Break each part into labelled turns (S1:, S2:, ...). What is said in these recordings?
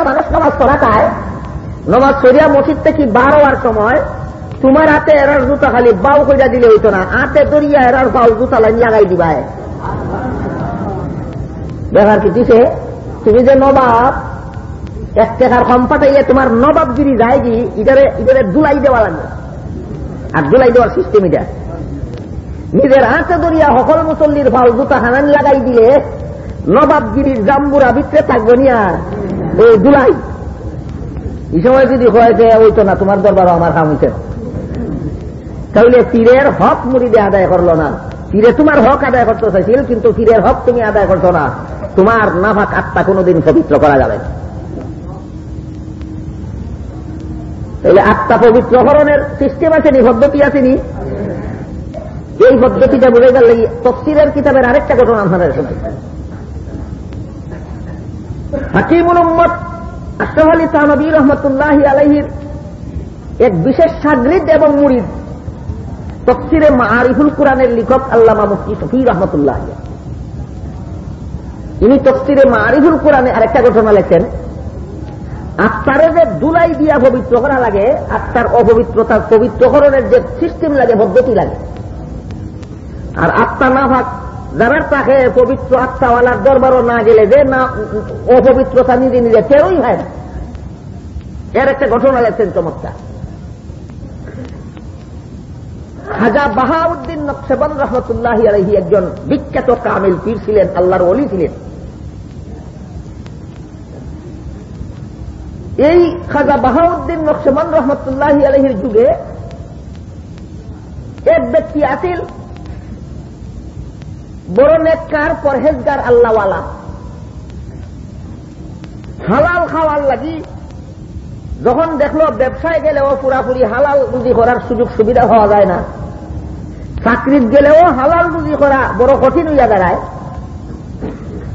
S1: একটা মানুষ নমাজ পড়া চায়, নমাজ সরিয়া মসজিদ থেকে বার হওয়ার সময় তোমার হাতে এরার জুতা খালি বাউ কইরা দিলে হইতো না, হাতে দরিয়া এরার বাউ জুতা লাইন লাগাই দিবায় ব্যাপার কি দিছে? তুমি যে নবাব, এক টাকার কম পাঠাইয়া তোমার নবাবগিরি যায় কি ইটারে ইটারে দুলাই দেওয়া লাগবে। আর দুলাই দেওয়ার সিস্টেম এটা। নিজের হাতে দরিয়া সকল মুসল্লির ভালো জুতা হানান লাগাই দিলে নবাবগিরির জাম্বুরা ভিতরে থাকব ওই দুলাই এই সময় যদি হয়েছে ওই তো না, তোমার দরবারও আমার কাম হইছে তাহলে পীরের হক মুড়িদে আদায় করল না। পীরে তোমার হক আদায় করতে চাইছিল, কিন্তু পীরের হক তুমি আদায় করছ না। তোমার নাফাক আত্মা কোনোদিন পবিত্র করা যাবে তাহলে আত্মা পবিত্রকরণের সিস্টেম আছে নি? পদ্ধতি আছে নি? এই পদ্ধতিটা বুঝে গেলে তফসিরের কিতাবের আরেকটা ঘটনা আপনাদের শোনাই। হাকিমুল উম্মত আশরাফ আলী তানবী রহমতুল্লাহ আলহির এক বিশেষ সাগরিদ এবং মুরিদ। তফসিরে মারিফুল কোরআনের লেখক আল্লামা মুফতি শফি রহমতুল্লাহ। ইনি তফসিরে মারিফুল কোরআনে আরেকটা ঘটনা লেখেন, আত্মারে যে দুলাই দিয়া পবিত্র করা লাগে, আত্মার অপবিত্রতার পবিত্রকরণের যে সিস্টেম লাগে, পদ্ধতি লাগে। আর আত্মা না ভাগ যারা তাকে পবিত্র আত্মাওয়ালার দরবারও না গেলে যে না অপবিত্রতা নিজে নিজে কেউই হয় না। এর একটা ঘটনা লেখছেন চমৎকার। খাজা বাহাউদ্দিন নকশেবন রহমতুল্লাহ আলহী একজন বিখ্যাত কামিল পীর ছিলেন, আল্লাহর অলি ছিলেন। এই খাজা বাহাউদ্দিন নকশেবন রহমতুল্লাহ আলহীর যুগে এক ব্যক্তি আসিল বড় নেককার, পরহেজগার, আল্লাহওয়ালা। হালাল খাওয়ার লাগি যখন দেখল ব্যবসায় গেলেও পুরাপুরি হালাল রুজি করার সুযোগ সুবিধা হওয়া যায় না। চাকরিত গেলেও হালাল রুজি করা বড় কঠিন হইয়া দাঁড়ায়।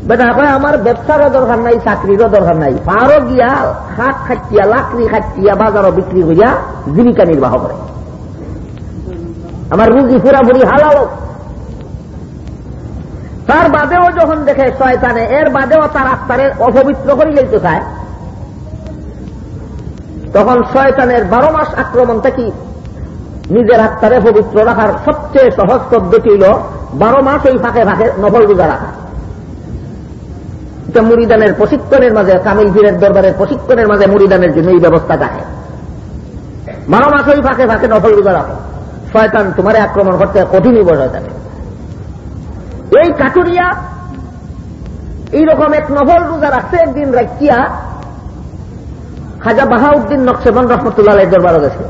S1: বেটা কয়, আমার ব্যবসারও দরকার নাই, চাকরিরও দরকার নাই। পারও গিয়া হাত খাটিয়া, লাকড়ি খাটিয়া, বাজারও বিক্রি করিয়া জীবিকা নির্বাহ করে। আমার রুজি পুরাপুরি হালাল। তার বাদেও যখন দেখে শয়তানে, এর বাদেও তার আত্মারের অপবিত্র করে লইতে চায়, তখন শয়তানের বারো মাস আক্রমণ থেকে নিজের আত্মারে পবিত্র রাখার সবচেয়ে সহজ পদ্ধতি হল বারো মাস ওই ফাঁকে ফাঁকে নফল রোজা রাখা। এটা মুড়িদানের প্রশিক্ষণের মাঝে, কামিল পীরের দরবারের প্রশিক্ষণের মাঝে মুড়িদানের জন্য এই ব্যবস্থা থাকে বারো মাস ওই ফাঁকে ফাঁকে নফল রোজা রাখো। শয়তান তোমারে আক্রমণ করতে কঠিনই বসে থাকে এই কাটুরিয়া এইরকম এক নভল রোজা রাখছে, একদিন রাখিয়া খাজা বাহাউদ্দিন নকশেবন রহমতুল্লাহ দরবারও গেছে।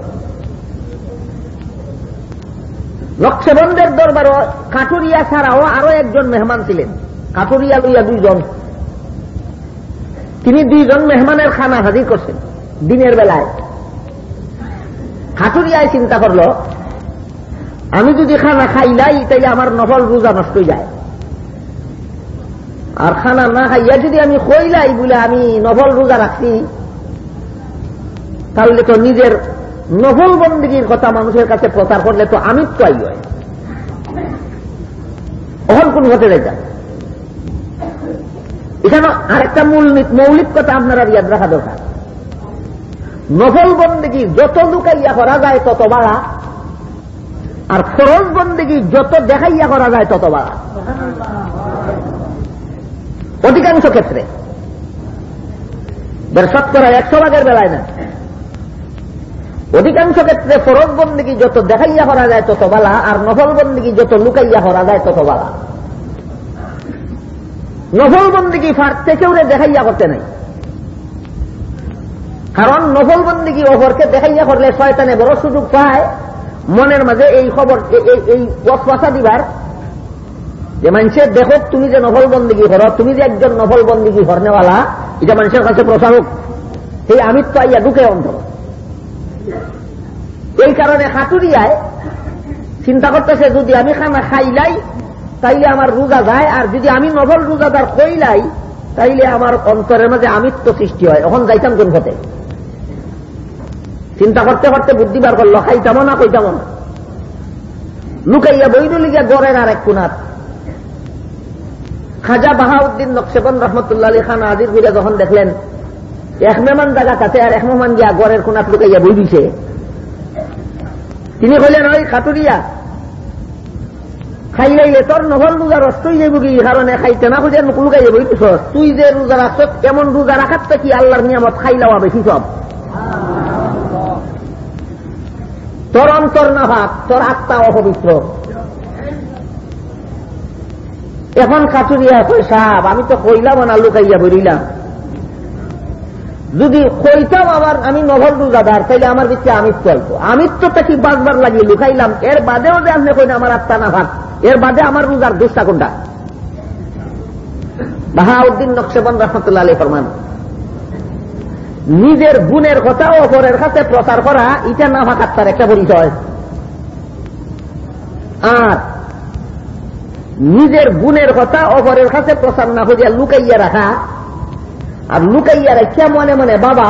S1: নকশেবনদের দরবারও কাটুরিয়া ছাড়াও আরও একজন মেহমান ছিলেন। কাটুরিয়া লইয়া দুইজন। তিনি দুইজন মেহমানের খানা হাজির করছেন। দিনের বেলায়। খাটুরিয়ায় চিন্তা করল আমি যদি খানা খাইলাই তাইলে আমার নফল রোজা নষ্ট যায়। আর খানা না খাইয়া যদি আমি খইলাই বলে আমি নফল রোজা রাখছি, তাহলে তো নিজের নফল বন্দীগীর কথা মানুষের কাছে প্রচার করলে তো আমি তো আই হয় অহন কোন ঘটে যায় এখানে আরেকটা মূল মৌলিক কথা আপনারা ইয়াদ রাখা দরকার। নফল বন্দীগী যত লুকাইয়া করা যায়, তত বাড়া আর ফরজ বন্দিগি যত দেখাইয়া করা যায় তত বাড়া। অধিকাংশ ক্ষেত্রে। শতকরা একশো ভাগের বেলায় না। অধিকাংশ ক্ষেত্রে ফরজ বন্দিগি যত দেখাইয়া করা যায় তত বালা আর নফল বন্দিগি যত লুকাইয়া করা যায় তত বালা নফল বন্দিগি ফার থেকেও দেখাইয়া করতে নাই। কারণ নফল বন্দিগি অপরকে দেখাইয়া করলে শয়তানে বড় সুযোগ পায়। মনের মাঝে এই খবর, এই ওয়াসওয়াসা দিবার যে মানুষের দেখো তুমি যে নফল বন্দিগি করো তুমি যে একজন নফল বন্দিগি হরনেওয়ালা এটা মানুষের কাছে প্রচারক। এই আমিত্ব আইয়া ঢুকে অন্তর। এই কারণে হাতুরিয়ায় চিন্তা করতেছে, যদি আমি খানা খাইলাই তাইলে আমার রোজা যায়, আর যদি আমি নভল রোজাদার কইলাই তাইলে আমার অন্তরের মাঝে আমিত্ব সৃষ্টি হয়। এখন যাইতাম কোন পথে? চিন্তা করতে করতে বুদ্ধি বার করল খাইতাম না কইতাম না। লুকাইয়া বইরু লিগা গড়ের আর এক কুনার। খাজা বাহাউদ্দিন নকশেবন রহমতুল্লাহ আলী খান আজির ঘুরে যখন দেখলেন, এক মেমান জায়গা কাছে আর এক মেমান গিয়া গড়ের কোনাত লুকাইয়া বই দিছে, তিনি কইলেন, ওই খাটুরিয়া খাইলাইলে তোর নহল রোজা রস তুই যাইব কি? কারণে খাইতে না খুঁজে লুকাই যাব তুই যে রোজা রাখছ এমন রোজা রাখার কি? আল্লাহর নিয়ামত খাইলাওয়া বেশি সব? তোর অন্তর না ভাব তোর আত্মা অপবিত্র। এখন কাচুরিয়া কই সাহাব আমি তো কইলাম না লুকাইয়া বলিলাম যদি কইতাম আবার আমি নভল রোজাদার, তাইলে আমার দিচ্ছে আমিত্ব আইতো আমিত্বটা কি বাজবার লাগিয়ে লুকাইলাম? এর বাদেও যে আপনি কইনা আমার আত্মা না ভাগ, এর বাদে আমার রোজার দোষটা কোনটা? বাহাউদ্দিন নকশেবন রহমতুল্লাহ আলী ফরমান নিজের গুণের কথা অপরের কাছে প্রচার করা, এটা না আত্মার একটা পরিচয়। আর নিজের গুণের কথা অপরের কাছে প্রচার না হইয়া লুকাইয়া রাখা, আর লুকাইয়া রাখিয়া মনে মনে বাবা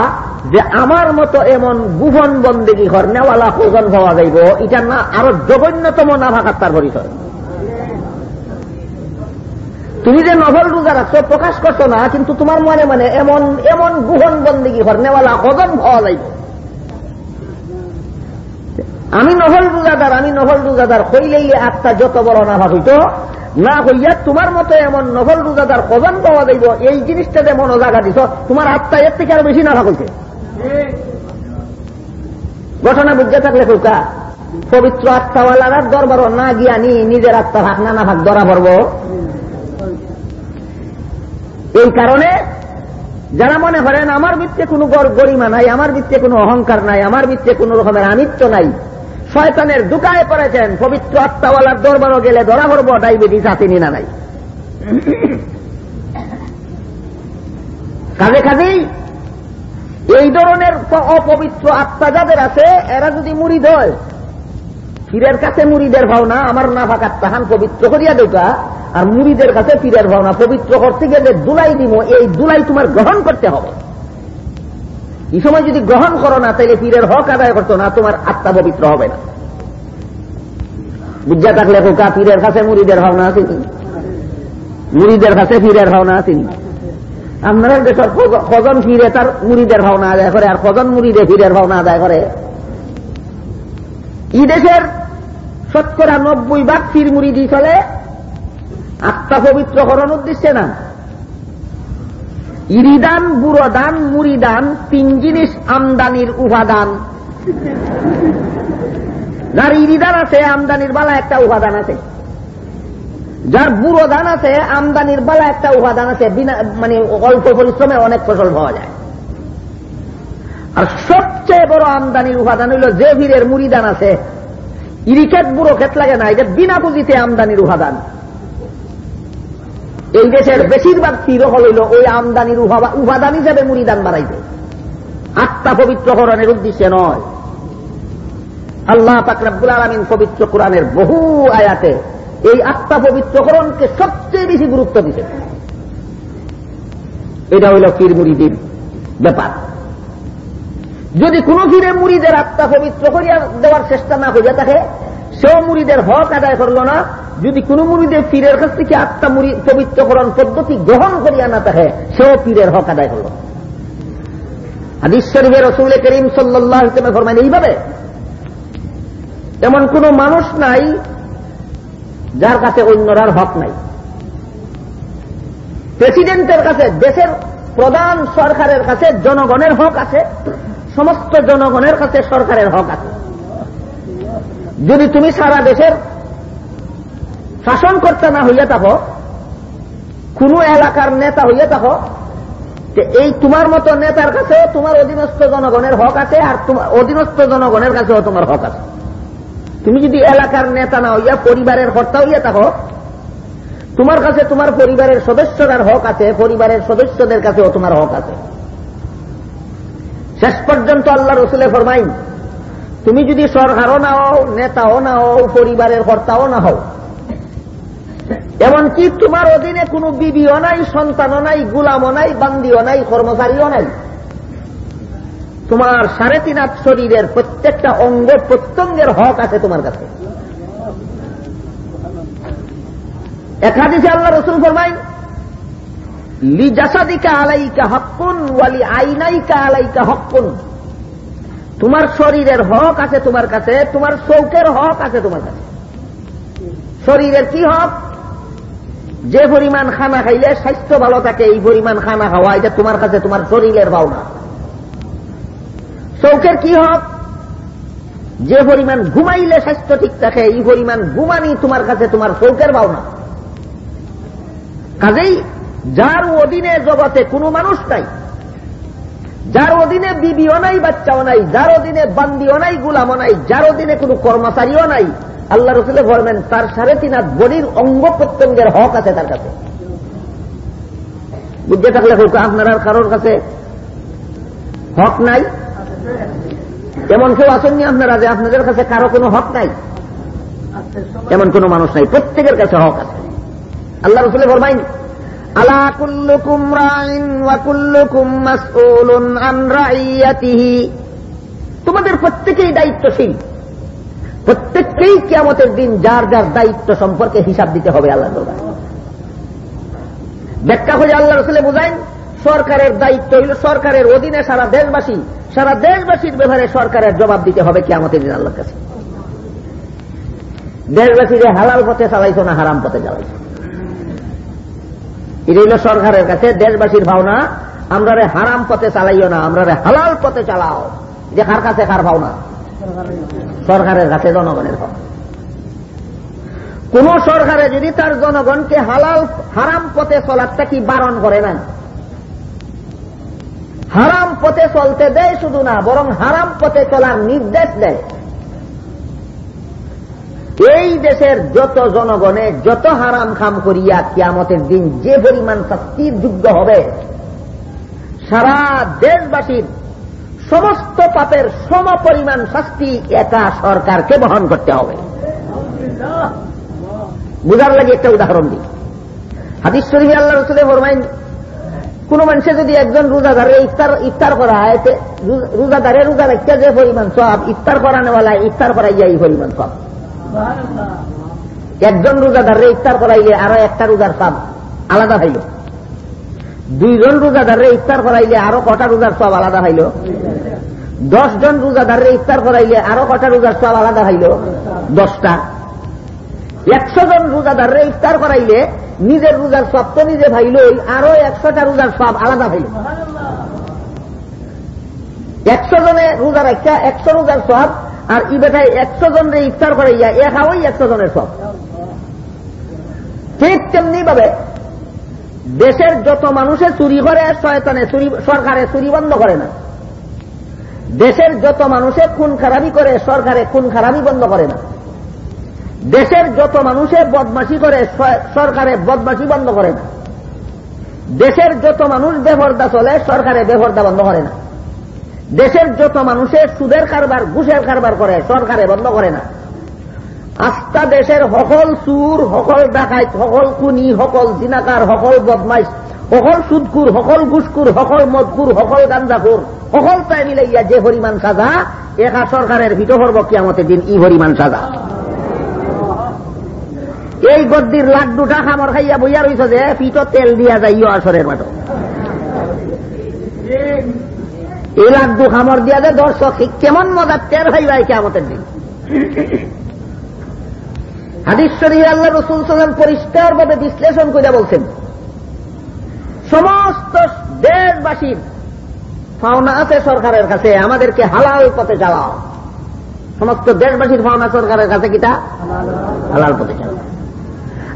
S1: যে আমার মতো এমন গুহন বন্দেগী ঘর নেওয়ালা ওজন পাওয়া যাইব, এটা না আরও জঘন্যতম না ভাগাত্তার পরিচয়। তুমি যে নভল রোজা রাখছো, প্রকাশ করছ না, কিন্তু তোমার মনে মনে এমন এমন গুহন বন্দেগী ঘর নেওয়ালা ওজন পাওয়া যাইব আমি নহল রোজাদার, আমি নহল রোজাদার হইলেই আত্মা যত বড় না ভাবিত না হইয়া তোমার মতো এমন নভল রোজাদার কজন পাওয়া যাইব, এই জিনিসটাতে মনো জায়গা দিছ, তোমার আত্মা এর থেকে আরও বেশি না ভাবছে ঘটনা বুঝতে থাকলে কৌকা পবিত্র আত্মাওয়ালার দরবার না গিয়া নি, নিজের আত্মা ভাগ না না ভাগ ধরা পড়ব। এই কারণে যারা মনে করেন, আমার ভিত্তে কোনো গরিমা নাই, আমার ভিত্তে কোনো অহংকার নাই, আমার ভিত্তে কোন রকমের আমিত্ব নাই, শয়তানের দুকায় পড়েছেন, পবিত্র আত্মাওয়ালার দরবারও গেলে ধরা পড়ব, ডায়াবেটিস আছে না নাই? কাজে কাজেই এই ধরনের অপবিত্র আত্মা যাদের আছে, এরা যদি মুড়ি হয় ফিরের কাছে মুড়িদের ভাবনা আমার না ফাঁকা তাহান পবিত্র করিয়া দেওয়া আর মুড়িদের কাছে ফিরের ভাবনা পবিত্র করতে গেলে দুলাই দিব, এই দুলাই তোমার গ্রহণ করতে হবে। এই সময় যদি গ্রহণ করো না, তাইলে পীরের হক আদায় করতো না, তোমার আত্মা পবিত্র হবে না। বুঝা থাকলে কোকা পীরের কাছে মুড়িদের ভাবনা আসেনি মুড়িদের কাছে পীরের ভাবনা আসেনি আপনারা দেশের কজন ফিরে তার মুড়িদের ভাবনা আদায় করে, আর কজন মুড়িদে ফিরের ভাবনা আদায় করে? এই দেশের শতকরা নব্বই ভাগ ফির মুড়িদি চলে। আত্মা পবিত্র করার উদ্দেশ্যে না। ইরিদান বুড়োদান মুড়িদান, তিন জিনিস আমদানির উপাদান। যার ইরিদান আছে, আমদানির বালা একটা উপাদান আছে। যার বুড়ো দান আছে, আমদানির বালা একটা উপাদান আছে। বিনা মানে অল্প পরিশ্রমে অনেক ফসল পাওয়া যায়। আর সবচেয়ে বড় আমদানির উপাদান হইল যে ভিড়ের মুড়িদান আছে। ইরিক্ষেত বুড়ো ক্ষেত লাগে না এটা বিনা পুঁজিতে আমদানির উপাদান এই দেশের বেশিরভাগ তীর হইল ওই আমদানির উপাদান হিসেবে মুড়িদান বাড়াইবে। আত্মা পবিত্রকরণের উদ্দেশ্যে নয়। আল্লাহ পাকরাবুল আলমিন পবিত্র কোরআনের বহু আয়াতে এই আত্মা পবিত্রকরণকে সবচেয়ে বেশি গুরুত্ব দিতে এটা হইল পীর মুড়িদের ব্যাপার। যদি কোন ফিরে মুড়িদের আত্মা পবিত্র করিয়া দেওয়ার চেষ্টা না করিয়া থাকে, সেও মুড়িদের হক আদায় করল না। যদি কোন মুড়িদের পীরের কাছ থেকে আত্মা পবিত্রকরণ পদ্ধতি গ্রহণ করিয়া না থাকে, সেও পীরের হক আদায় করল। হাদিস শরীফের রসুল করিম সাল্লাহ ফরমাইন এইভাবে, এমন কোন মানুষ নাই যার কাছে অন্যরার হক নাই। প্রেসিডেন্টের কাছে, দেশের প্রধান সরকারের কাছে, জনগণের হক আছে। সমস্ত জনগণের কাছে সরকারের হক আছে। যদি তুমি সারা দেশের শাসন করতে না হইয়া থাকো, কোন এলাকার নেতা হইয়া থাকো, যে এই তোমার মতো নেতার কাছে তোমার অধীনস্থ জনগণের হক আছে আর অধীনস্থ জনগণের কাছেও তোমার হক আছে। তুমি যদি এলাকার নেতা না হইয়া পরিবারের কর্তা হইয়া থাকো, তোমার কাছে তোমার পরিবারের সদস্যরার হক আছে, পরিবারের সদস্যদের কাছেও তোমার হক আছে। শেষ পর্যন্ত আল্লাহ রসুলে ফরমাইন, তুমি যদি সরকারও না হও, নেতাও না হও, পরিবারের কর্তাও না হও, এমনকি তোমার অধীনে কোনো বিবিও নাই, সন্তানও নাই, গুলামও নাই, বান্দিও নাই, কর্মচারীও নাই, তোমার সাড়ে তিন আট শরীরের প্রত্যেকটা অঙ্গ প্রত্যঙ্গের হক আছে তোমার কাছে। একাদিসে আল্লাহ রসুল ফরমাই লি জাসাদিকা আলাইকা হকুন ওয়ালি আইনাইকা আলাইকা হকুন তোমার শরীরের হক আছে তোমার কাছে, তোমার চৌকের হক আছে তোমার কাছে। শরীরের কি হক? যে পরিমাণ খানা খাইলে স্বাস্থ্য ভালো থাকে, এই পরিমাণ খানা খাওয়া, এটা তোমার কাছে, তোমার শরীরের ভাবনা চৌকের কি হক? যে পরিমাণ ঘুমাইলে স্বাস্থ্য ঠিক থাকে, এই পরিমাণ ঘুমানি তোমার কাছে, তোমার চৌকের ভাবনা কাজেই যার অধীনে জগতে কোনো মানুষ নাই, যার অধীনে বিবিও নাই, বাচ্চাও নাই, যার অধীনে বান্দিও নাই, গুলামও নাই, যার অধীনে কোনো কর্মচারীও নাই, আল্লাহ রসুলে বলবেন, তার সাড়ে তিন হাত বডির অঙ্গ প্রত্যঙ্গের হক আছে তার কাছে। বুঝতে থাকলে আপনার আর কারোর কাছে হক নাই? এমন কেউ আসেননি আপনারা যে আপনাদের কাছে কারও কোনো হক নাই? এমন কোন মানুষ নাই, প্রত্যেকের কাছে হক আছে। আল্লাহ রসুলে ফরমাইন আলা কুল্লুকুম রাইন ওয়া কুল্লুকুম মাসউলুন আন রাইয়াতিহি। তোমাদের প্রত্যেকেই দায়িত্বশীল। প্রত্যেককেই কিয়ামতের দিন যার যার দায়িত্ব সম্পর্কে হিসাব দিতে হবে আল্লাহ ব্যাখ্যা হয়ে আল্লাহ রসুলে বুঝাইন সরকারের দায়িত্ব হইল সরকারের অধীনে সারা দেশবাসী, সারা দেশবাসীর ব্যাপারে সরকারের জবাব দিতে হবে কিয়ামতের দিন আল্লাহর কাছে। দেশবাসীরে হালাল পথে চালাইছো না হারাম পথে চালাইছো? এটা হইল সরকারের কাছে দেশবাসীর ভাবনা আমরা হারাম পথে চালাইও না আমরা হালাল পথে চালাও। যে কার কাছে কার ভাবনা সরকারের কাছে, জনগণের ভাবনা কোন সরকারে যদি তার জনগণকে হালাল, হারাম পথে চলারটা কি বারণ করে না হারাম পথে চলতে দেয় শুধু না, বরং হারাম পথে চলার নির্দেশ দেয়। এই দেশের যত জনগণে যত হারাম খাম করিয়া কিয়ামতের দিন যে পরিমাণ শাস্তির যোগ্য হবে, সারা দেশবাসীর সমস্ত পাপের সম পরিমাণ শাস্তি একা সরকারকে বহন করতে হবে। বুঝার লাগে একটা উদাহরণ দিই। হাদিস শরীফ আল্লাহ রসুলে ফরমাইন, কোন মানুষে যদি একজন রোজাদারে ইফতার ইফতার করা হয় রোজাদারে রোজা রাখতে যে পরিমাণ সব ইফতার করানোওয়ালা ইফতার করাইয়া এই পরিমাণ সব একজন রোজাদারে ইফতার করাইলে আরও একটা রোজার সব আলাদা হইল। দুইজন রোজাদারে ইফতার করাইলে আরও কটা রোজার সব আলাদা হইল। দশ জন রোজাদারে ইফতার করাইলে আরও কটা রোজার সব আলাদা হইল। দশটা। একশো জন রোজাদারে ইফতার করাইলে নিজের রোজার সব তো নিজে ভাইলই আরও একশোটা রোজার সব আলাদা ভাইল একশো জনে রোজা রাখা একশো রোজার সব আর ই বেটায় একশো জন রে ইফতার করাইয়া এ খাওয়াই একশো জনের সব। ঠিক তেমনি ভাবে দেশের যত মানুষে চুরি করে শয়তানে সরকারে চুরি বন্ধ করে না। দেশের যত মানুষে খুন খারাপি করে, সরকারে খুন খারাপি বন্ধ করে না। দেশের যত মানুষে বদমাসি করে সরকারে বদমাসি বন্ধ করে না। দেশের যত মানুষ বেহরদা চলে, সরকারে বেহরদা বন্ধ করে না। দেশের যত মানুষের সুদের কারবার, ঘুষের কারবার করে, সরকারে বন্ধ করে না। আস্থা দেশের সকল চুর, সকল ডাকাইত সকল খুনি, সকল জিনাকার, সকল বদমাইশ, সকল সুদকুর সকল ঘুষকুর সকল মদকুর সকল গাঞ্জাকুর সকল তাই মিলাইয়া যে পরিমাণ সাজা, একা সরকারের ভিতর হরব কিয়ামতের দিন ই পরিমাণ সাজা। এই গদ্দির লাড্ডুটা খামর খাইয়া বইয়া রইছ যে পিঠ তেল দিয়া যাইও আসরের মাঠ এই লাড্ডু খামর দিয়া যে দর্শক কেমন মজার তেল ভাইবাই কেমতের দিন। হাদিশ্বরী আল্লাহ রসুল সাল্লাম পরিষ্কার ভাবে বিশ্লেষণ করে বলছেন, সমস্ত দেশবাসীর পাওনা আছে সরকারের কাছে, আমাদেরকে হালাল পথে চালাও সমস্ত দেশবাসীর পাওনা সরকারের কাছে কিটা হালাল পথে চালাও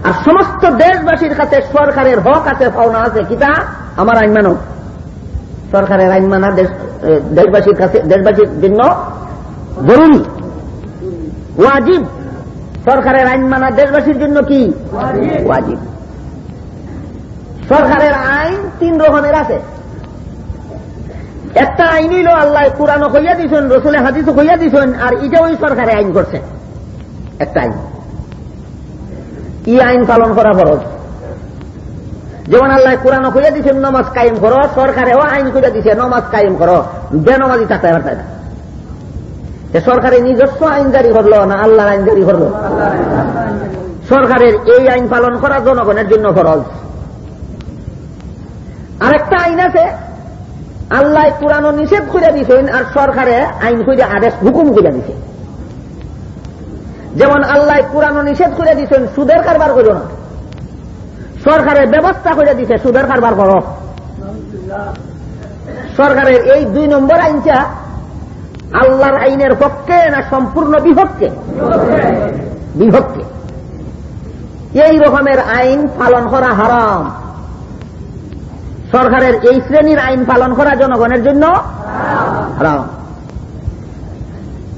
S1: আর সমস্ত দেশবাসীর কাছে সরকারের হক আছে পাওনা আছে কিটা আমার আইন মানো। সরকারের আইন মানা দেশবাসীর কাছে দেশবাসীর জন্য জরুরি। ওয়াজিব। সরকারের আইন মানা দেশবাসীর জন্য কি? ওয়াজিব। সরকারের আইন তিন রকমের আছে। একটা আইন হইল আল্লাহ কোরআন হইয়া দিছেন রসুলের হাদিস হইয়া দিছেন আর এটা ওই সরকারে আইন করছে। একটা আইন। ই আইন পালন করা ফরজ? যেমন আল্লাহ কোরআন কইয়া দিচ্ছেন নমাজ কায়েম করো সরকারেও আইন কইয়া দিছে, নমাজ কায়েম করো, বেনমাজি থাকতে পারতে না। সরকারে নিজস্ব আইন জারি করল না আল্লাহর আইন জারি করল? সরকারের এই আইন পালন করা জনগণের জন্য ফরজ। আরেকটা আইন আছে, আল্লাহ পুরানো নিষেধ করে দিছেন আর সরকারে আইন করে আদেশ, হুকুম করে দিছে। যেমন আল্লাহ পুরানো নিষেধ করে দিছেন, সুদের কারবার করো না। সরকারের ব্যবস্থা করে দিছে, সুদের কারবার করো। সরকারের এই দুই নম্বর আইনটা আল্লাহর আইনের পক্ষে না সম্পূর্ণ বিভক্তে বিভক্তে এই রকমের আইন পালন করা হারাম। সরকারের এই শ্রেণির আইন পালন করা জনগণের জন্য হারাম।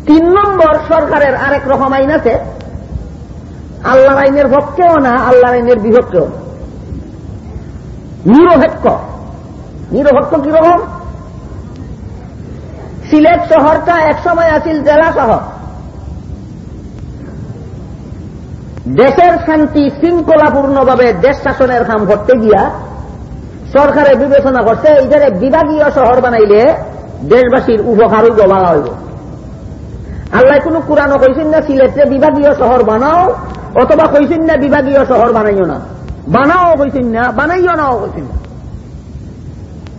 S1: তিন নম্বর, সরকারের আরেক রকম আইন আছে। আল্লাহর আইনের পক্ষেও না, আল্লাহর আইনের বিভক্তেও নিরপেক্ষ নিরপেক্ষ কীরকম? সিলেট শহরটা একসময় আছিল জেলা শহর। দেশের শান্তি শৃঙ্খলাপূর্ণভাবে দেশ শাসনের কাম করতে গিয়া সরকারে বিবেচনা করছে এইটারে বিভাগীয় শহর বানাইলে দেশবাসীর উপকার বলা হইব। আল্লাহ কোন কোরআন কইছেন না, সিলেটে বিভাগীয় শহর বানাও, অথবা কইছেন না বিভাগীয় শহর বানাইও না। বানাও কইছেন না, বানাইও নাও কইছেন না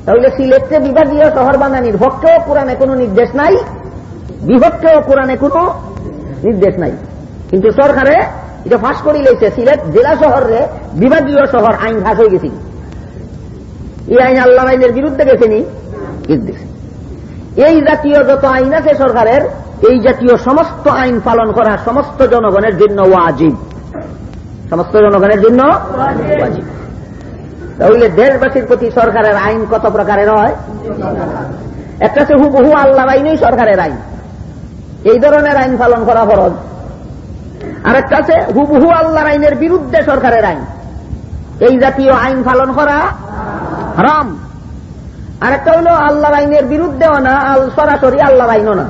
S1: তাহলে সিলেটে বিভাগীয় শহর বানানির পক্ষেও কোরআনে কোনো নির্দেশ নাই বিভক্তেও কোরআনে কোনো নির্দেশ নাই। কিন্তু সরকারে এটা ফাঁস করি লেছে সিলেট জেলা শহরে বিভাগীয় শহর আইন ফাঁস হয়ে গেছিল এই আইন আল্লাহ আইনের বিরুদ্ধে গেছেনি এই জাতীয় যত আইন আছে সরকারের, এই জাতীয় সমস্ত আইন পালন করা সমস্ত জনগণের জন্য ওয়াজিব। সমস্ত জনগণের জন্য তাহলে দেশবাসীর প্রতি সরকারের আইন কত প্রকারের হয়? একটা হচ্ছে হুবহু আল্লাহ আইনই সরকারের আইন। এই ধরনের আইন পালন করা ফরজ। আর একটা আছে হুবহু আল্লাহর আইনের বিরুদ্ধে সরকারের আইন। এই জাতীয় আইন পালন করা হারাম। আরেকটা হল আল্লাহর আইনের বিরুদ্ধেও না, আল সরাসরি আল্লাহর আইনও না।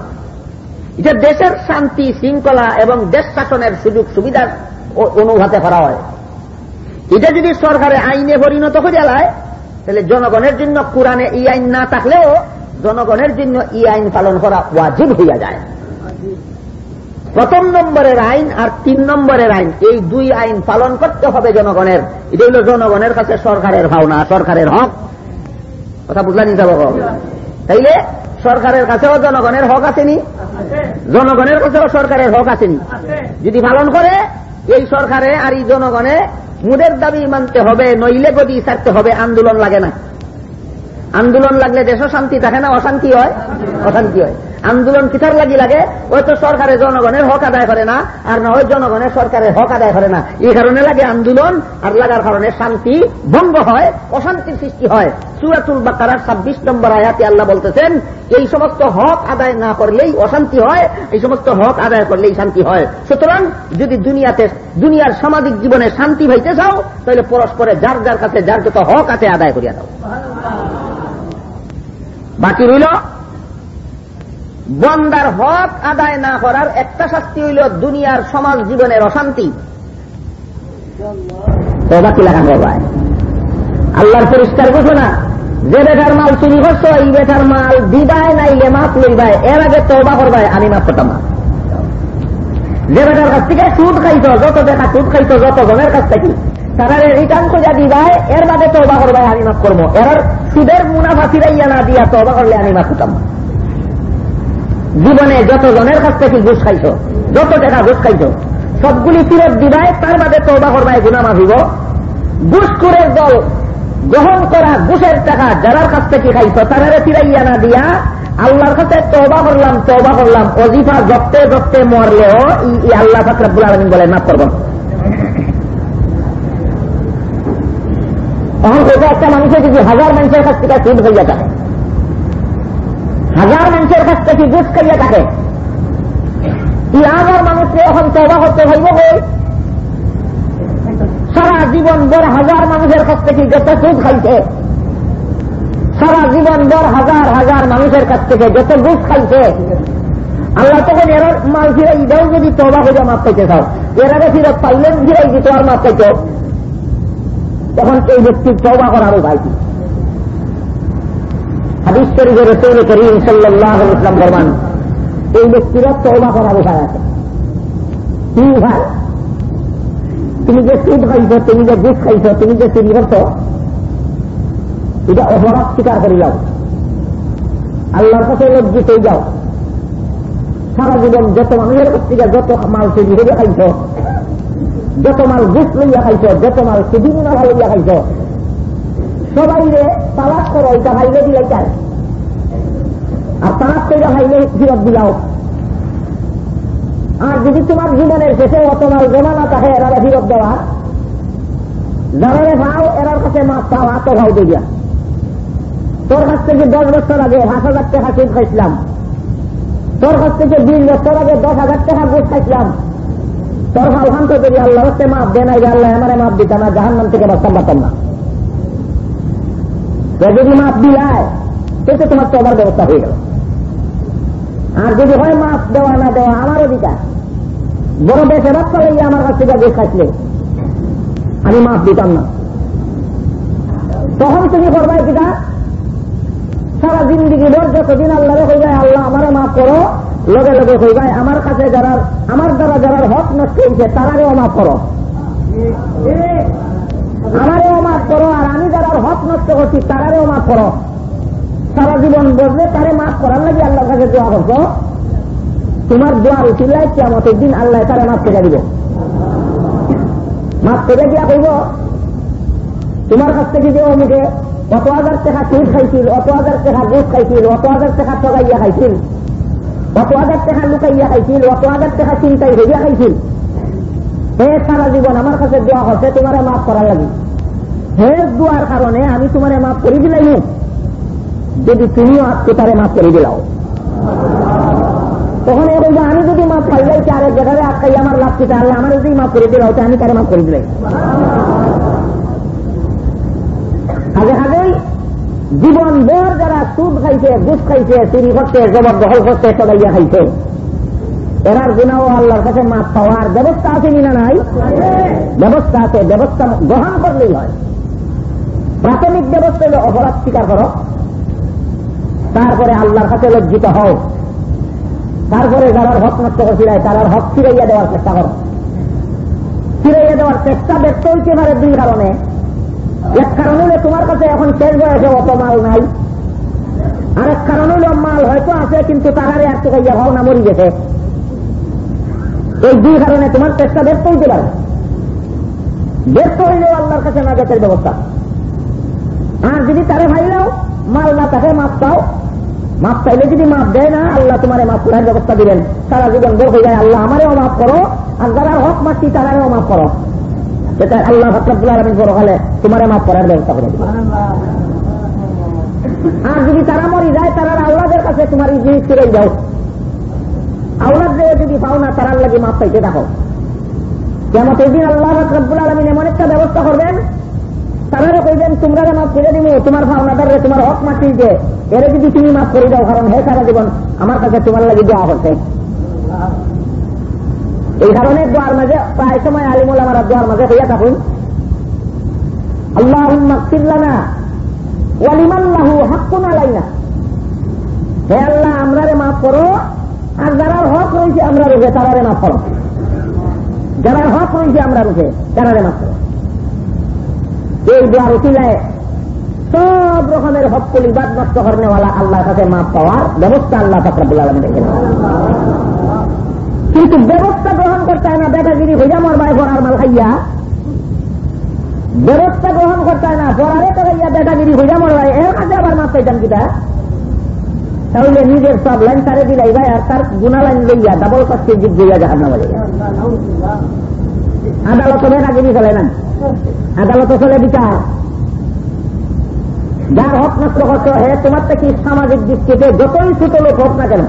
S1: এটা দেশের শান্তি, শৃঙ্খলা এবং দেশ শাসনের সুযোগ সুবিধার অনুভাতে করা হয়। এটা যদি সরকারে আইনে পরিণত করে যায় তাহলে জনগণের জন্য কোরআনে এই আইন না থাকলেও জনগণের জন্য এই আইন পালন করা ওয়াজিব হইয়া যায়। প্রথম নম্বরের আইন আর তিন নম্বরের আইন এই দুই আইন পালন করতে হবে জনগণের। এটা হল জনগণের কাছে সরকারের ভাবনা সরকারের হক। কথা বুঝলা নিতে তাইলে সরকারের কাছেও জনগণের হক আসেনি জনগণের কাছেও সরকারের হক আসেনি। যদি পালন করে এই সরকারে আর এই জনগণে মুদের দাবি মানতে হবে, নইলে গদি ছাড়তে হবে, আন্দোলন লাগে না। আন্দোলন লাগলে দেশও শান্তি থাকে না, অশান্তি হয়। অশান্তি হয়। আন্দোলন কিতার লাগি লাগে? ওই তো সরকারের জনগণের হক আদায় করে না, আর না ওই জনগণের সরকারের হক আদায় করে না। এই কারণে লাগে আন্দোলন, আর লাগার কারণে শান্তি ভঙ্গ হয়, অশান্তির সৃষ্টি হয়। সুরাতুল বাকার ছাব্বিশ নম্বর আয়াতে আল্লাহ বলতেছেন, এই সমস্ত হক আদায় না করলেই অশান্তি হয়, এই সমস্ত হক আদায় করলেই শান্তি হয়। সুতরাং যদি দুনিয়াতে, দুনিয়ার সামাজিক জীবনে শান্তি ভাইতে চাও, তাহলে পরস্পরে যার যার কাছে যার যত হক আছে আদায় করিয়া দাও। বাকি রইল, বন্দার হক আদায় না করার একটা শাস্তি হইল দুনিয়ার সমাজ জীবনের অশান্তি। আল্লাহর পরিষ্কার ঘোষণা, যে বেটার মাল চুরি করছ, এই বেটার মাল দিবায় নাইলে মাপ লইবায় এর আগে তবা করবায় আমি মাপ করতাম না। যে বেটার কাছ থেকে সুদ খাইছ, যত দেখা সুদ খাইছ, যত জনের কাছ থেকে তারা রিটার্ন করে দিবায় এর বাদে তবা করবায় আমি মাফ করব এর সুদের মুনাফা ফিরাইয়া না দিয়া তবা করলে আমি মাফ করতাম। জীবনে যত জনের কাছ থেকে ঘুষ খাইছ, যত টাকা ঘুষ খাইছ, সবগুলি ফিরত দিবায় তার বাদে তবা করবায় গুণা মাফিব ঘুষখুরের দল গ্রহণ করা ঘুষের টাকা যারার কাছ থেকে খাইছ তারা ফিরাইয়া না দিয়া আল্লাহর কাছে তবা করলাম তবা করলাম। অজিফা জপতে জপতে মরলেও ই আল্লাহ ফাকরাবুল আলমিন বলে, মাফ করব তখন ওটা একটা মানুষের যদি হাজার মানুষের কাছ থেকে সুদ হইয়া থাকে, হাজার মানুষের কাছ থেকে ঘুষ খাইয়া থাকে হাজার মানুষকে এখন তবা করতে হইব বই সারা জীবন বর হাজার মানুষের কাছ থেকে যত সুদ খাইছে, সারা জীবন বর হাজার হাজার মানুষের কাছ থেকে যত ঘুষ খাইছে, আল্লাহ তখন এর মাল ফিরাই দেও, যদি তবা হইয়া মাপ পাইতে চাও। এর আগে ফিরত পাইলেন, ফিরাই দিত আর মাপ পাইত তখন এই ব্যক্তির তবা করার উপায় কি হাদিস শরীফের রসুল করিম সাল্লাহ ইসলাম ফরমান, এই ব্যক্তিরা তবা করার উপায় আছে। কি উপায় তুমি যে সুদ খাইছ, তুমি যে দুধ খাইছ, তুমি যে চুরি করছ, এটা অপরাধ স্বীকার করে যাও। আল্লাহর কাছে লজ্জিত হয়ে যাও। সারা জীবন যত মানুষের কাছ থেকে যত মাল চুরি হইয়া খাইছ যত মাল ঘুষ লইয়া খাইছ যত মাল সুদিন না লইয়া খাইছ সবাই রে তালাক করো, এটা ভাইলে দিলে চায় আর তালাক করে ভাইলে ফিরত দিলাও আর যদি তোমার জীবনের শেষে অত মাল জমা না থাকে এরা ফিরত দেওয়া। যারা ভাও, এরার কাছে মাছ পাওয়া তো ভাও দিয়া। তোর কাছ থেকে দশ বছর আগে পাঁচ হাজার টাকা সুদ খাইছিলাম। তোর কাছ থেকে বিশ বছর আগে দশ হাজার টাকা বুঝ খাইছিলাম। তোর ভান্ত করি আল্লাহ হচ্ছে মাপ দেন আগে আল্লাহ আমার মাপ দিতাম না জাহান নাম থেকে বাঁচতাম পারতাম না। যদি মাপ দিলায় সেটা তোমার তো আমার ব্যবস্থা হয়ে গেল। আর যদি হয় মাপ দেওয়া, না দেওয়া আমার অধিকার বড় বেশে রাখতে লাগিয়ে আমার কাছ থেকে বেশ খাইছিলে, আমি মাপ দিতাম না। তখন তুমি করবাই কিনা সারা জিন্দিগি ভর যতদিন আল্লাহ হয়ে যায় আল্লাহ আমারে মাফ করো। লগে লগে হয়ে যায় আমার কাছে যারা আমার দ্বারা যারা হক নষ্ট হয়েছে তারারেও মাফ করো। আমারেও মাফ করো, আর আমি যারা হক নষ্ট করছি তারারেও মাফ করো। সারা জীবন বসলে তারে মাফ করার লাগে আল্লাহর কাছে দোয়া করছ। তোমার দোয়ার উঠিলাই কেমতের দিন আল্লাহ তারা মাফ করে দিব। মাফ করে দিয়া কইব, তোমার কাছ থেকে যে অমুকে অত হাজার টাকা সুদ খাইছিল, অত হাজার টাকা ঘুষ খাইছিল, অত হাজার টাকা ঠগাইয়া খাইছিল লুকাইয়া খাইছিল চিন্তাই হইয়া খাইছিল। হে সারা জীবন আমার কাছে দোয়া হচ্ছে তোমার মাফ করার লাগে। হে দোয়ার কারণে আমি তোমার মাফ করে দিলাই যদি তুমিও আত্মতারে মাফ করে দিলাও। তখন এর আমি যদি মাফ পাই যাই আরেক জায়গায় আটকাই আমার লাভ কি তাহলে আমার যদি মাফ করে দিলাও আমি তারে মাফ করে দিলাই আগে আগেই জীবন ভর যারা সুদ খাইছে, ঘুষ খাইছে, চুরি করতে জবর দখল করতে সবাইয়া খাইছে। এরার গুণাও আল্লাহর কাছে মাপ পাওয়ার ব্যবস্থা আছে কিনা নাই? ব্যবস্থা আছে, ব্যবস্থা গ্রহণ করলেই হয়। প্রাথমিক ব্যবস্থা হলে অপরাধ স্বীকার করো। তারপরে আল্লাহর কাছে লজ্জিত হও। তারপরে যারা হক নষ্ট করছিল তারার হক ফিরাইয়া দেওয়ার চেষ্টা করো। ফিরাইয়া দেওয়ার চেষ্টা ব্যক্ত হইতে পারে দুই কারণে। এক কারণ হলে তোমার কাছে এখন শেষ বয়সে অত মাল নাই। আরেক কারণ হলো মাল হয়তো আছে, কিন্তু তারারে আর চুকাইয়া হও না মরি গেছে। এই দুই কারণে তোমার চেষ্টা ব্যর্থ হইতে পারে। ব্যর্থ হইলেও আল্লাহর কাছে নাজাতের ব্যবস্থা। আর যদি তারে ভাইলাও মাল না তাকে মাপ পাও। মাপ পাইলে যদি মাপ দেয় না, আল্লাহ তোমারে মাপ করার ব্যবস্থা দিলেন সারা জীবন হয়ে যায়, আল্লাহ আমারেও মাফ করো, আর যারা হক মারছি তারারেও মাফ করো। সেটা আল্লাহ ফকরাবুল বড় হলে তোমারে মাফ করার ব্যবস্থা করে দিবে। আর যদি তারা মরি যায়, তারা আল্লাহদের কাছে তোমার এই জিনিস ফিরে যাও আল্লাহ যদি পাও না, তারার লাগে মাপ পাইতে থাকো। যেমন দিন আল্লাহ ফকরাবুল আলমিন এমন একটা ব্যবস্থা করবেন তারা কইবেন, তোমরা মাফ করে দিব তোমার ভাবনাদারে তোমার হক মাটি যে, এর যদি তুমি মাফ করে দাও, কারণ হে সারা জীবন আমার কাছে তোমার লাগে দেওয়া হচ্ছে এই কারণে দোয়ার মাঝে প্রায় সময় আলিমুল আমার দোয়ার মাঝে হইয়া থাকুন। আল্লাহ মাকসিল্লানা ওয়ালিমাল্লাহু হাক্কুন আলাইনা। হে আল্লাহ আমরা রে মাফ করো। আর যারা হক রয়েছে, আমরা রুখে তারা রে মাফ করো। যারা হক রয়েছে, আমরা রুখে তারা রে মাফ করো। এই দোয়ার উঠিলায় সব রকমের হকুল ইবাদ নষ্ট করেনেওয়ালা আল্লাহর কাছে মাপ পাওয়ার ব্যবস্থা আল্লাহ ফকরাবুল আলম রেখে কিন্তু ব্যবস্থা করতে হয় না, বেটাগিরি হইয়া মর ভাই ভরার মাল খাইয়া। ব্যবস্থা গ্রহণ করতে হয় না ভরারে তো খাইয়া বেটাগিরি হইয়া মর ভাই এর কাছে আবার মাপ পাইতাম কিটা তাহলে নিজের সব লাইন তারে দিলাই ভাই, আর তার গুণা লাইন লইয়া ডাবল কষ্টে জীব গইয়া যাহার না বলে আদালত বেটাগিরি চলে না? আদালত চলে বিচার যার হক নষ্ট করতে হে তোমার থেকে সামাজিক দিক দৃষ্টিতে যতই ছোট লোক হোক না কেন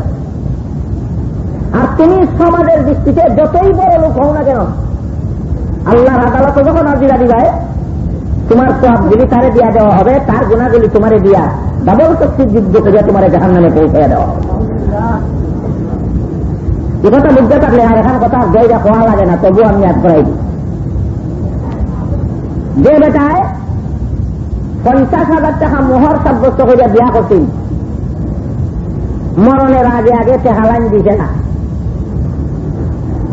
S1: আর তুমি সমাজের দৃষ্টিতে যতই বড় লোক হও না কেন, আল্লাহর আদালত যখন আজিরা দিবায় তোমার সব যদি তারে দিয়া দেওয়া হবে, তার গুণাগুলি তোমারে দিয়া ডাবল শক্তির যুদ্ধ করে তোমার জাহান নামে পৌঁছে দেওয়া এ কথা বুঝতে থাকলে আর এখন কথা দইটা খোয়া লাগে না, তবুও আমি এক করাই যে বেটায় পঞ্চাশ হাজার টাকা মোহর সাব্যস্ত করে বিয়া করছেন মরণের আগে আগে টেহালাইন দিছে না।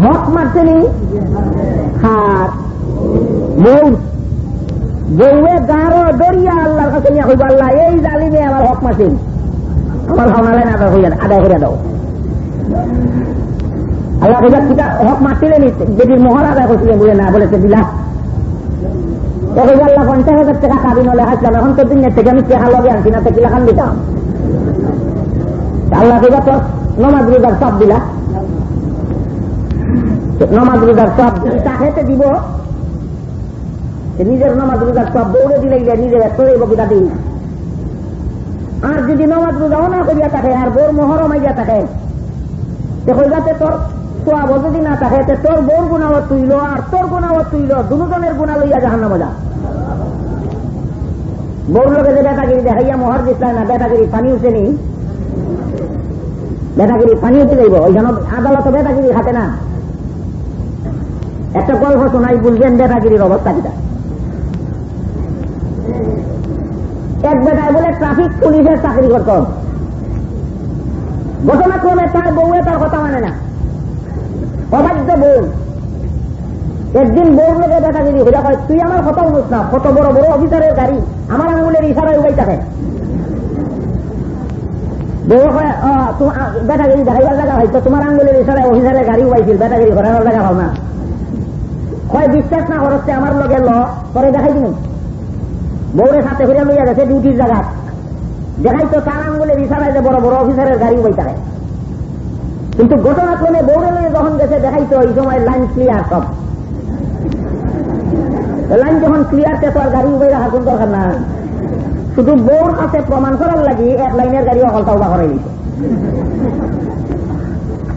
S1: হক মারছেনি হাত মৌ বউয়ে দরিয়া আল্লাহর কাছে নিয়ে হইব আল্লাহ, এই জালিমে আমার হক মাসিন আমার ভাবনালে না, আদায় হইয়া আদায় করে দাও। আল্লাহ হক মারছিলেন আদায় করছিলেন, বলে না, বলেছে দিলা তবে আল্লাহ, পঞ্চাশ হাজার টাকা কাবিন হলে হাসলাম এখন তো দিনের থেকে আমি টাকা লগে আনছি না, তো কিলা খান দিতাম? আল্লাহ কইবা তোর নমাজ রোজার সব দিলা নমাজ রোজার সব তাকে দিব নিজের নমাজ রোজার সব দৌড়ে দিলে নিজের তোরে বকিতা দিই না। আর যদি নমাজ রোজাও না করিয়া থাকে, আর বোর মোহর মাইয়া থাকে তো হইবাতে তোর সোয়াব যদি না থাকে তোর বোর গুণাও তুইল আর তোর গুণাও তুইল দুজনের গুণা লইয়া জাহান্ন মজা বউর লোকে যে বেটাগিরি দেখাইয়া মোহর দিচ্ছায় না বেটাগিরি পানি উঠেনি বেটাগিরি পানি উঠে যাইব ওই জন্য আদালত বেটাগিরি হাতে না। একটা গল্প শোনাই বুঝবেন বেটাগিরির অবস্থা কিটা? এক বেটায় বলে ট্রাফিক পুলিশের চাকরি করত ঘটনাক্রমে তার বউয়ে তার কথা মানে না। অবাধ্য বউ। একদিন বউর লোকে বেটাগিরি হইয়া কয়, তুই আমার কথা উনুস না, কত বড় বড় অফিসারের গাড়ি, আমার আঙুলের ইশারায় উবাই থাকে। বউ কয় বেটাগিরি দেখাইবার জায়গা হয়তো, তোমার আঙ্গুলের ইশারায় অফিসারের গাড়ি উবাইছিল বেটাগিরি ঘোরানোর জায়গা হও কয় বিশ্বাস না করছে আমার লগে ল, পরে দেখাই দিন বউরের সাথে ফিরে লইয়া গেছে ডিউটির জায়গা দেখাই তো তার আঙ্গুলের ইশারায় যে বড় বড় অফিসারের গাড়ি উবাই থাকে কিন্তু ঘটনাক্রমে বৌরে লইয়া যখন গেছে, দেখাই তো এই সময় লাইন ক্লিয়ার সব। লাইন যখন ক্লিয়ার তো আর গাড়ি উবাই রাখার কোন দরকার না শুধু বউর কাছে প্রমাণ করার লাগি এক লাইনের গাড়ি অকলটা উবা করাই দিচ্ছে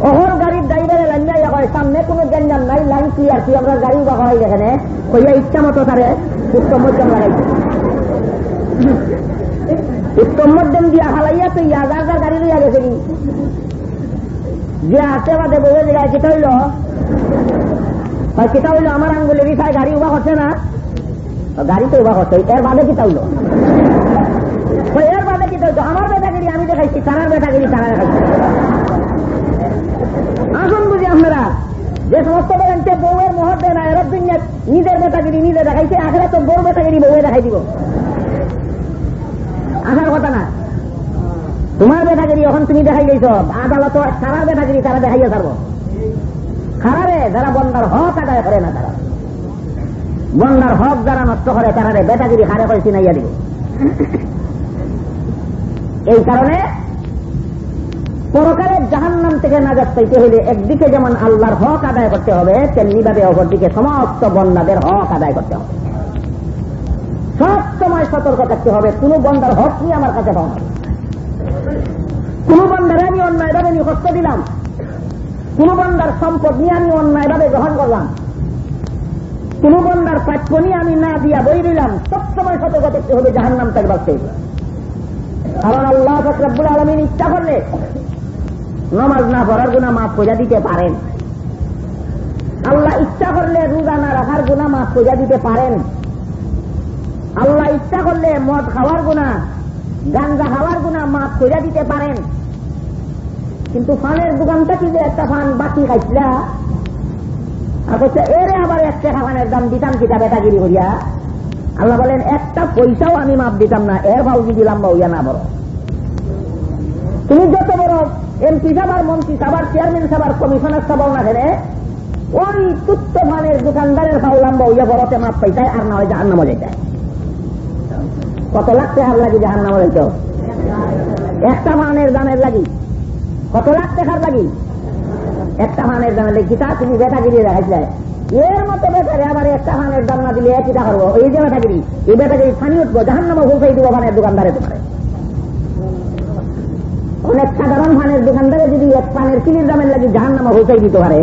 S1: অহর গাড়ির ড্রাইভারে যাইয়া কয় সামনে কোনো গ্যাঞ্জাম নাই, লাইন ক্লিয়ার কি আমরা গাড়ি উবা করাই যেখানে কইয়া ইচ্ছা মতো তারে উত্তম মধ্যম লাগাইছে। উত্তম মধ্যম দিয়া হালাইয়া তো ইয়া যার যার গাড়ি লইয়া গেছে যে আসতে বাদে বউয়ে জায়গায় কেটা হইল? কেটা হইল? আমার আঙ্গুলের ইসায় গাড়ি উবা করছে না? গাড়ি তো উবা করছে এর বাদে কিতা হইল? এর বাদে কিতা হইতো আমার বেটা বেটাগিরি আমি দেখাইছি, তারার বেটাগিরি তারা দেখাইছি। আসুন আপনারা যে সমস্ত বেড়াচ্ছে বউয়ের মোহর দেয় না এর দুনিয়া নিজের বেটাগিরি নিজে দেখাইছে, আখেরা তো বউর বেটাগিরি বউয়ে দেখাই দিব। আসার কথা না। তোমার বেটাগিরি এখন তুমি দেখাই গেছ আদালত সারা বেটাগিরি তারা দেখাইয়া ছাড়বো। খারারে, যারা বন্দার হক আদায় করে না তারা। বন্দার হক যারা নষ্ট করে তারা বেটাগিরি হারে করে চিনাইয়া দিব। এই কারণে পরকালের জাহান নাম থেকে নাজাত পাইতে হলে একদিকে যেমন আল্লাহর হক আদায় করতে হবে তেমনি ভাবে অপরদিকে সমস্ত বন্দাদের হক আদায় করতে হবে। সব সময় সতর্ক থাকতে হবে, কোন বন্দার হক নিয়ে আমার কাছে পাওয়া কোন বন্দারে আমি অন্যায়ভাবে নিহস্ত দিলাম, কোন বন্দার সম্পদ নিয়ে আমি অন্যায়ভাবে গ্রহণ করলাম, কোন বন্দার প্রাপ্য নিয়ে আমি না দিয়া বই দিলাম সবসময় সতর্ক থাকতে হবে জাহান নাম থেকে বাঁচতে কারণ আল্লাহ ফকরাবুল আলমিন ইচ্ছা করলে নমাজ না পড়ার গুণা মাফ করে দিতে পারেন। আল্লাহ ইচ্ছা করলে রোজা না রাখার গুণা মাফ করে দিতে পারেন। আল্লাহ ইচ্ছা করলে মদ খাওয়ার গুণা গাঞ্জা খাওয়ার গুণা মাফ করে দিতে পারেন। কিন্তু ফানের দোকানটা কি যে একটা ফান বাকি খাইছিলা? আর বলছে এরে আবার একটা ফানের দাম দিতাম কিতা বেটাগিরি করিয়া? আল্লাহ বলেন, একটা পয়সাও আমি মাপ দিতাম না, এর ভাও যদি লম্বা হইয়া না বড়। তুমি যত এমপি সাবার মন্ত্রী সাবার চেয়ারম্যান সাবার কমিশনার সাবাও না ধরে ওই তুত্ত ফানের দোকানদারের ভাও লম্বা হইয়া বড়তে মাপ পাইতায়, আর না হয় জাহান নামা যাইতায়। কত লাখ টাকার লাগি জাহান নামা যাইত? একটা ফানের দামের লাগি। কত লাখ টাকার লাগি? একটা ফানের দামের লাগি। তা তুমি বেটাগিরি দেখাইছিলে। এর মতো বেটারে আবার একটা ফানের দাম না দিলে একই করব? এই যে বেটাগিরি, এই বেটাগিরি ফানি উঠবো জাহান নামা হুলফাই দিব ফানের দোকানদারে তোমার অনেক সাধারণ ফানের দোকানদারে যদি এক পানের কিলির দামের লাগি জাহান নামা হুলফাই দিতে পারে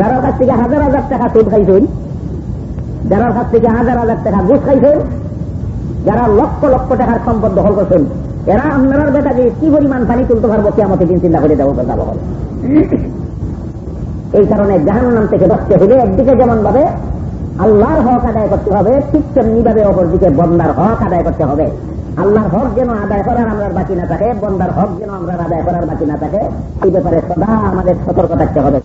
S1: যারা কাছ থেকে হাজার হাজার টাকা সুদ খাইছেন যারা কাছ থেকে হাজার হাজার টাকা ঘুষ খাইছেন, যারা লক্ষ লক্ষ টাকার সম্পদ দখল করছেন, এরা আপনার বেটাকে কি পরিমাণ পানি তুলতে পারব কে আমাকে দিন চিন্তা করে দেবো কথা বল। এই কারণে জাহান নাম থেকে বাঁচতে হলে একদিকে যেমন ভাবে আল্লাহর হক আদায় করতে হবে, ঠিক তেমনি ভাবে অপরদিকে বন্দার হক আদায় করতে হবে। আল্লাহর হক যেন আদায় করার আমরা বাকি না থাকে, বন্দার হক যেন আমরা আদায় করার বাকি না থাকে, এই ব্যাপারে সদা আমাদের সতর্ক থাকতে হবে।